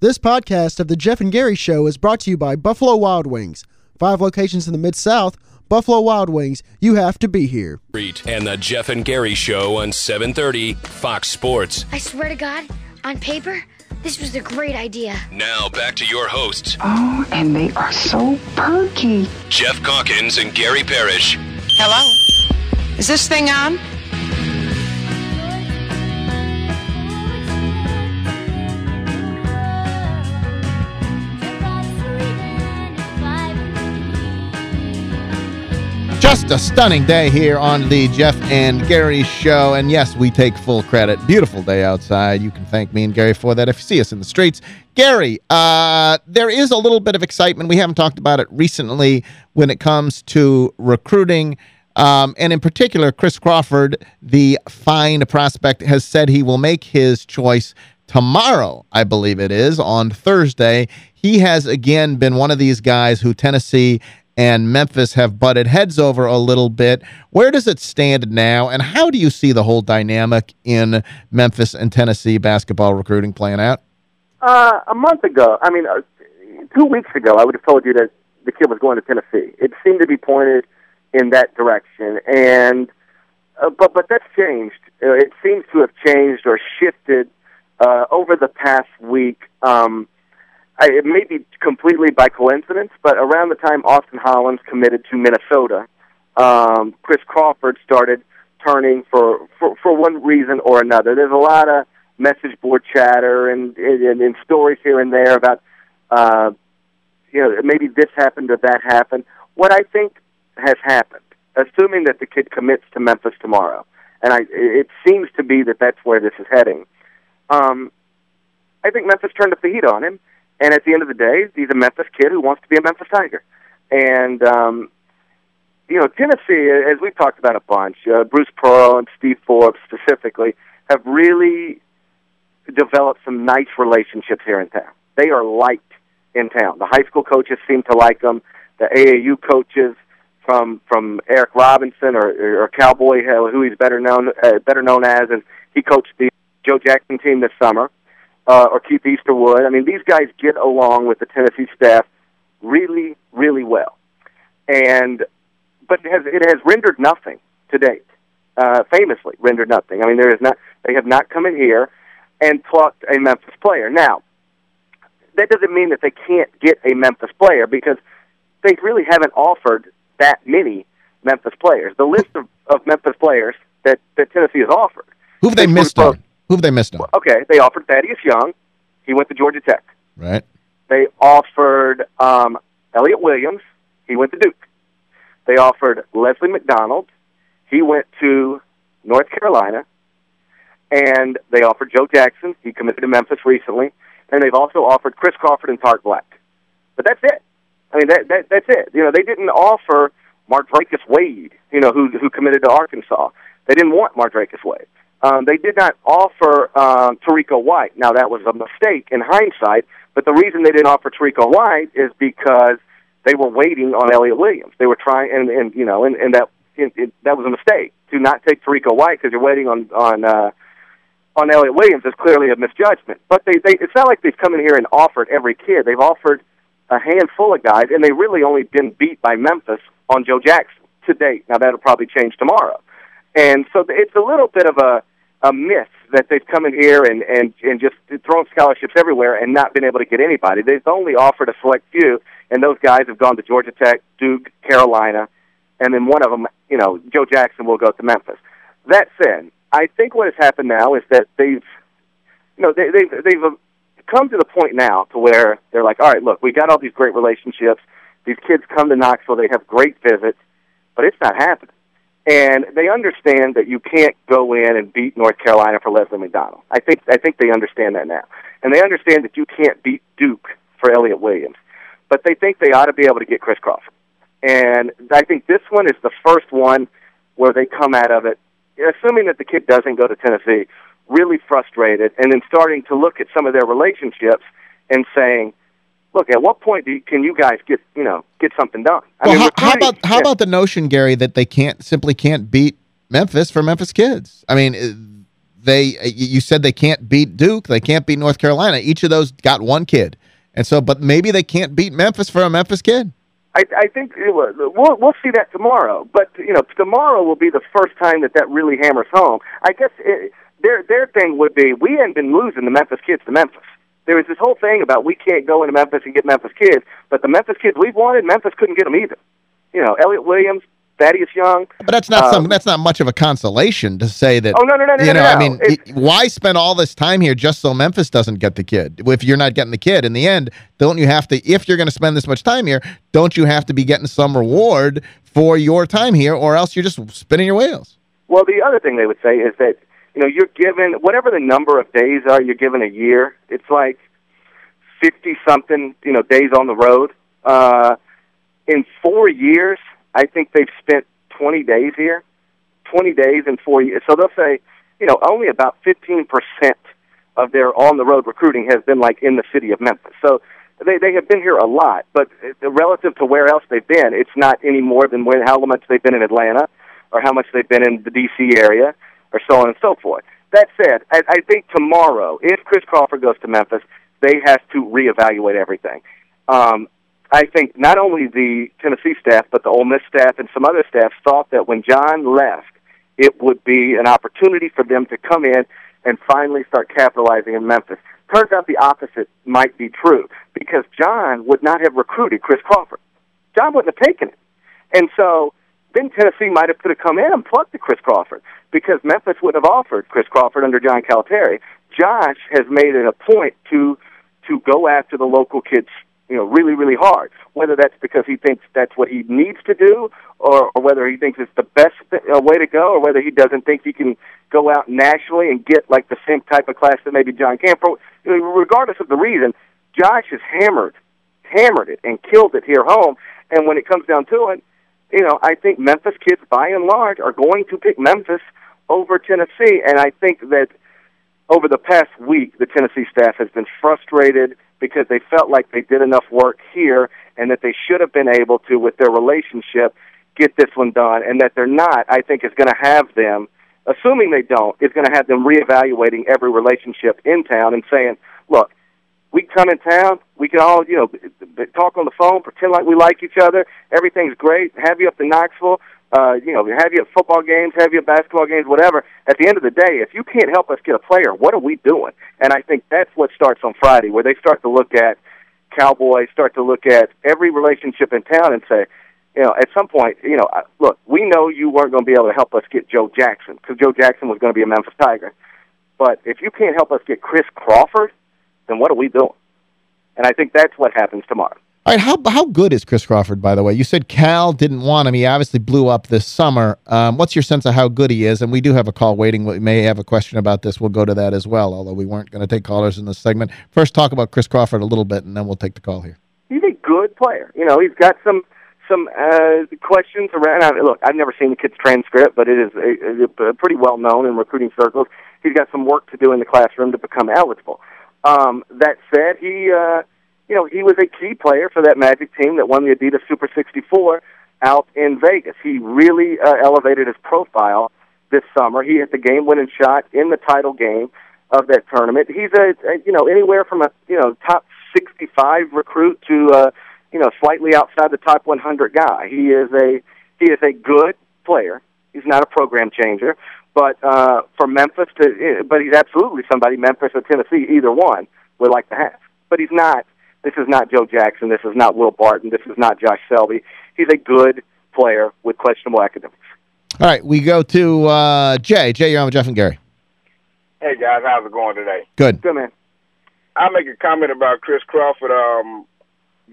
This podcast of The Geoff and Gary Show is brought to you by Buffalo Wild Wings. Five locations in the Mid-South, Buffalo Wild Wings, you have to be here. And The Geoff and Gary Show on 730 Fox Sports. I swear to God, on paper, this was a great idea. Now back to your hosts, Oh, and they are so perky. Geoff Calkins and Gary Parrish. Hello? Is this thing on? Just a stunning day here on the Geoff and Gary Show. And yes, we take full credit. Beautiful day outside. You can thank me and Gary for that if you see us in the streets. Gary, uh, there is a little bit of excitement. We haven't talked about it recently when it comes to recruiting. Um, and in particular, Chris Crawford, the fine prospect, has said he will make his choice tomorrow, I believe it is, on Thursday. He has, again, been one of these guys who Tennessee and Memphis have butted heads over a little bit. Where does it stand now, and how do you see the whole dynamic in Memphis and Tennessee basketball recruiting playing out? Uh, a month ago, I mean, uh, two weeks ago, I would have told you that the kid was going to Tennessee. It seemed to be pointed in that direction, and uh, but but that's changed. Uh, it seems to have changed or shifted uh, over the past week. Um, I, it may be completely by coincidence, but around the time Austin Hollins committed to Minnesota, um, Chris Crawford started turning for, for for one reason or another. There's a lot of message board chatter and and, and stories here and there about uh, you know maybe this happened or that happened. What I think has happened, assuming that the kid commits to Memphis tomorrow, and I it seems to be that that's where this is heading. Um, I think Memphis turned up the heat on him, and at the end of the day, he's a Memphis kid who wants to be a Memphis Tiger. And um, you know, Tennessee, as we've talked about a bunch, uh, Bruce Pearl and Steve Forbes specifically have really developed some nice relationships here in town. They are liked in town. The high school coaches seem to like them. The AAU coaches, from from Eric Robinson or, or Cowboy, uh, who he's better known uh, better known as, and he coached the Joe Jackson team this summer, uh, or Keith Easterwood. I mean, these guys get along with the Tennessee staff really, really well, and but it has it has rendered nothing to date. Uh, famously rendered nothing. I mean, there is not they have not come in here and plucked a Memphis player. Now, that doesn't mean that they can't get a Memphis player because they really haven't offered that many Memphis players. The list of, of Memphis players that, that Tennessee has offered. Who have they missed on? Who have they missed on? Okay, they offered Thaddeus Young. He went to Georgia Tech. Right. They offered um, Elliot Williams. He went to Duke. They offered Leslie McDonald. He went to North Carolina. And they offered Joe Jackson. He committed to Memphis recently. And they've also offered Chris Crawford and Tarik Black. But that's it. I mean, that, that that's it. You know, they didn't offer Mark Mardracus Wade, you know, who who committed to Arkansas. They didn't want Mark Mardracus Wade. Um, they did not offer um, Terrico White. Now that was a mistake in hindsight, but the reason they didn't offer Terrico White is because they were waiting on Elliot Williams. They were trying, and and you know, and, and that it, it, that was a mistake to not take Terrico White because you're waiting on on uh, on Elliot Williams is clearly a misjudgment. But they, they it's not like they've come in here and offered every kid. They've offered a handful of guys, and they really only been beat by Memphis on Joe Jackson to date. Now that'll probably change tomorrow, and so it's a little bit of a a myth that they've come in here and and and just thrown scholarships everywhere and not been able to get anybody. They've only offered a select few, and those guys have gone to Georgia Tech, Duke, Carolina, and then one of them, you know, Joe Jackson will go to Memphis. That said, I think what has happened now is that they've, you know, they, they've they've um, come to the point now to where they're like, all right, look, we got all these great relationships. These kids come to Knoxville, they have great visits, but it's not happening. And they understand that you can't go in and beat North Carolina for Leslie McDonald. I think I think they understand that now, and they understand that you can't beat Duke for Elliot Williams, but they think they ought to be able to get Chris Crawford. And I think this one is the first one where they come out of it, assuming that the kid doesn't go to Tennessee, really frustrated, and then starting to look at some of their relationships and saying, "Look, at what point do you, can you guys get you know get something done?" I well, mean, how, how about how yeah. about the notion, Gary, that they can't simply can't beat Memphis for Memphis kids? I mean, uh, they you said they can't beat Duke, they can't beat North Carolina. Each of those got one kid. And so, but maybe they can't beat Memphis for a Memphis kid. I, I think it was, we'll we'll see that tomorrow. But you know, tomorrow will be the first time that that really hammers home. I guess it, their their thing would be we hadn't been losing the Memphis kids to Memphis. There was this whole thing about we can't go into Memphis and get Memphis kids, but the Memphis kids we've wanted, Memphis couldn't get them either. You know, Elliot Williams, Thaddeus Young. But that's not um, some, that's not much of a consolation to say that. Oh, no, no, no, no, You know, no, I mean, it- why spend all this time here just so Memphis doesn't get the kid? If you're not getting the kid, in the end, don't you have to, if you're going to spend this much time here, don't you have to be getting some reward for your time here, or else you're just spinning your wheels? Well, the other thing they would say is that you know you're given whatever the number of days are you're given a year. It's like fifty something you know days on the road. Uh, in four years, I think they've spent twenty days here. Twenty days in four years. So they'll say, you know, only about fifteen percent of their on the road recruiting has been like in the city of Memphis. So they they have been here a lot, but relative to where else they've been, it's not any more than where how much they've been in Atlanta or how much they've been in the D.C. area or so on and so forth. That said, I, I think tomorrow, if Chris Crawford goes to Memphis, they have to reevaluate everything. Um, I think not only the Tennessee staff, but the Ole Miss staff and some other staff thought that when John left, it would be an opportunity for them to come in and finally start capitalizing in Memphis. Turns out the opposite might be true because John would not have recruited Chris Crawford. John wouldn't have taken it. And so then Tennessee might have could have come in and plucked the Chris Crawford because Memphis wouldn't have offered Chris Crawford under John Calipari. Josh has made it a point to to go after the local kids, you know, really, really hard. Whether that's because he thinks that's what he needs to do, or, or whether he thinks it's the best th- uh, way to go, or whether he doesn't think he can go out nationally and get like the same type of class that maybe John. Pro- you know, regardless of the reason, Josh has hammered, hammered it and killed it here home. And when it comes down to it, you know, I think Memphis kids, by and large, are going to pick Memphis over Tennessee. And I think that over the past week, the Tennessee staff has been frustrated because they felt like they did enough work here and that they should have been able to, with their relationship, get this one done. And that they're not, I think, is going to have them, assuming they don't, is going to have them reevaluating every relationship in town and saying, look, we come in town, we can all, you know, b- b- talk on the phone, pretend like we like each other, everything's great, have you up to Knoxville, uh, you know, have you at football games, have you at basketball games, whatever. At the end of the day, if you can't help us get a player, what are we doing? And I think that's what starts on Friday, where they start to look at Cowboys, start to look at every relationship in town and say, you know, at some point, you know, look, we know you weren't going to be able to help us get Joe Jackson because Joe Jackson was going to be a Memphis Tiger. But if you can't help us get Chris Crawford, then what are we doing? And I think that's what happens tomorrow. All right, how how good is Chris Crawford, by the way? You said Cal didn't want him. He obviously blew up this summer. Um, what's your sense of how good he is? And we do have a call waiting. We may have a question about this. We'll go to that as well, although we weren't going to take callers in this segment. First, talk about Chris Crawford a little bit, and then we'll take the call here. He's a good player. You know, he's got some some uh, questions around. I look, I've never seen the kid's transcript, but it is a, a, pretty well known in recruiting circles. He's got some work to do in the classroom to become eligible. Um, that said, he uh, you know he was a key player for that Magic team that won the Adidas Super 64 out in Vegas. He really uh, elevated his profile this summer. He hit the game-winning shot in the title game of that tournament. He's a, a you know anywhere from a you know top 65 recruit to uh, you know slightly outside the top 100 guy. He is a he is a good player. He's not a program changer, but uh, for Memphis to but he's absolutely somebody Memphis or Tennessee either one would like to have. But he's not. This is not Joe Jackson. This is not Will Barton. This is not Josh Selby. He's a good player with questionable academics. All right, we go to uh, Jay. Jay, you're on with Geoff and Gary. Hey guys, how's it going today? Good. Good man. I'll make a comment about Chris Crawford, um,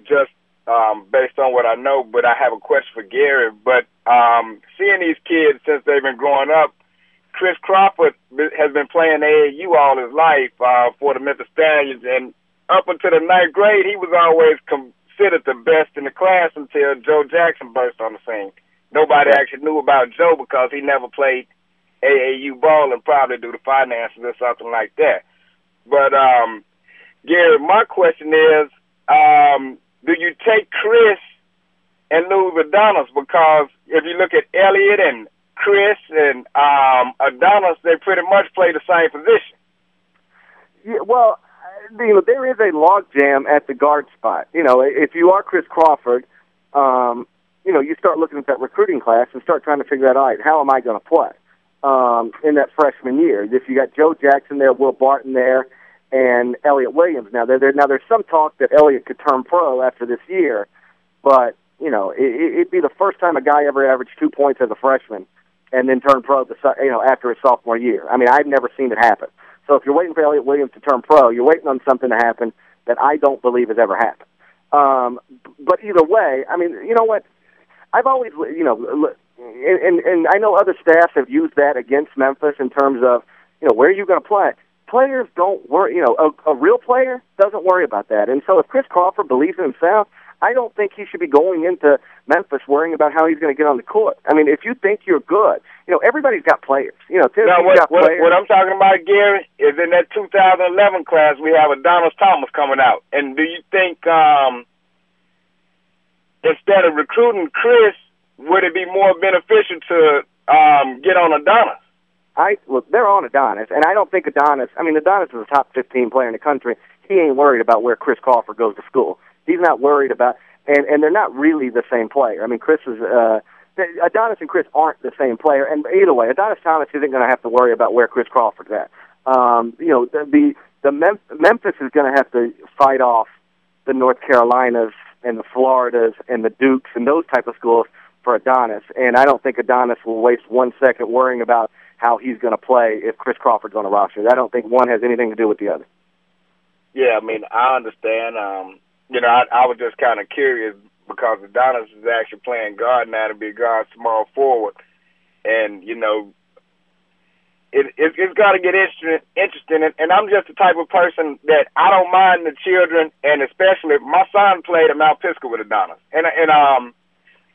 just um, based on what I know, but I have a question for Gary. But um, seeing these kids since they've been growing up, Chris Crawford has been playing AAU all his life uh, for the Memphis Stallions, and up until the ninth grade, he was always considered the best in the class until Joe Jackson burst on the scene. Nobody actually knew about Joe because he never played AAU ball and probably due to finances or something like that. But um, Gary, my question is, um, do you take Chris and lose Adonis? Because if you look at Elliot and Chris and um, Adonis, they pretty much play the same position. Yeah, well, you know, there is a logjam at the guard spot. You know, if you are Chris Crawford, um, you know, you start looking at that recruiting class and start trying to figure out, all right, how am I going to play um, in that freshman year? If you got Joe Jackson there, Will Barton there, and Elliot Williams. Now, there, there, now there's some talk that Elliot could turn pro after this year, but you know, it, it'd be the first time a guy ever averaged two points as a freshman and then turn pro the you know after his sophomore year. I mean, I've never seen it happen. So if you're waiting for Elliot Williams to turn pro, you're waiting on something to happen that I don't believe has ever happened. Um, but either way, I mean, you know what? I've always, you know, and, and and I know other staffs have used that against Memphis in terms of, you know, where are you going to play? Players don't worry. You know, a, a real player doesn't worry about that. And so if Chris Crawford believes in himself, I don't think he should be going into Memphis worrying about how he's going to get on the court. I mean, if you think you're good, you know, everybody's got players. You know, Tennessee's now, what, got what, players. What I'm talking about, Gary, is in that 2011 class we have Adonis Thomas coming out. And do you think um, instead of recruiting Chris, would it be more beneficial to um, get on Adonis? I look, they're on Adonis, and I don't think Adonis. I mean, Adonis is a top 15 player in the country. He ain't worried about where Chris Crawford goes to school. He's not worried about, and and they're not really the same player. I mean, Chris is. uh Adonis and Chris aren't the same player, and either way, Adonis Thomas isn't going to have to worry about where Chris Crawford's at. Um, you know, the the, the Mem- Memphis is going to have to fight off the North Carolinas and the Floridas and the Dukes and those type of schools for Adonis, and I don't think Adonis will waste one second worrying about how he's going to play if Chris Crawford's on the roster. I don't think one has anything to do with the other. Yeah, I mean, I understand. Um, you know, I, I was just kind of curious because Adonis is actually playing guard now to be a guard small forward, and you know, it, it it's got to get interesting. Interesting, and, and I'm just the type of person that I don't mind the children, and especially my son played at Mount Pisgah with Adonis, and and um.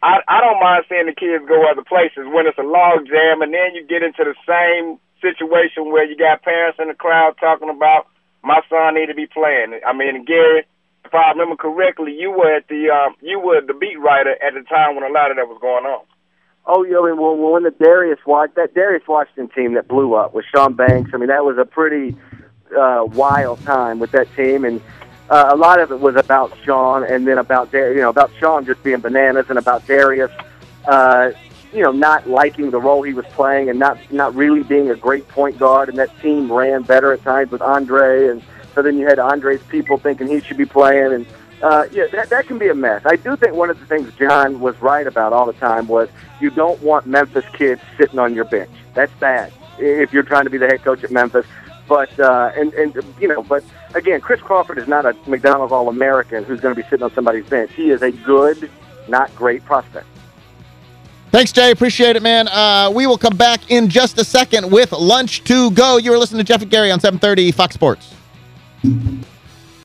I, I don't mind seeing the kids go other places when it's a log jam, and then you get into the same situation where you got parents in the crowd talking about my son need to be playing. I mean, Gary, if I remember correctly, you were at the um, you were the beat writer at the time when a lot of that was going on. Oh, yeah, I mean, well, when the Darius watch that Darius Washington team that blew up with Sean Banks, I mean, that was a pretty uh, wild time with that team, and uh, a lot of it was about Sean, and then about Dar- you know about Sean just being bananas, and about Darius, uh, you know, not liking the role he was playing, and not not really being a great point guard, and that team ran better at times with Andre, and so then you had Andre's people thinking he should be playing, and uh, yeah, that that can be a mess. I do think one of the things John was right about all the time was you don't want Memphis kids sitting on your bench. That's bad if you're trying to be the head coach at Memphis. But uh, and and you know, but again, Chris Crawford is not a McDonald's All American who's going to be sitting on somebody's bench. He is a good, not great prospect. Thanks, Jay. Appreciate it, man. Uh, we will come back in just a second with Lunch to Go. You're listening to Geoff and Gary on 730 Fox Sports. Thank you.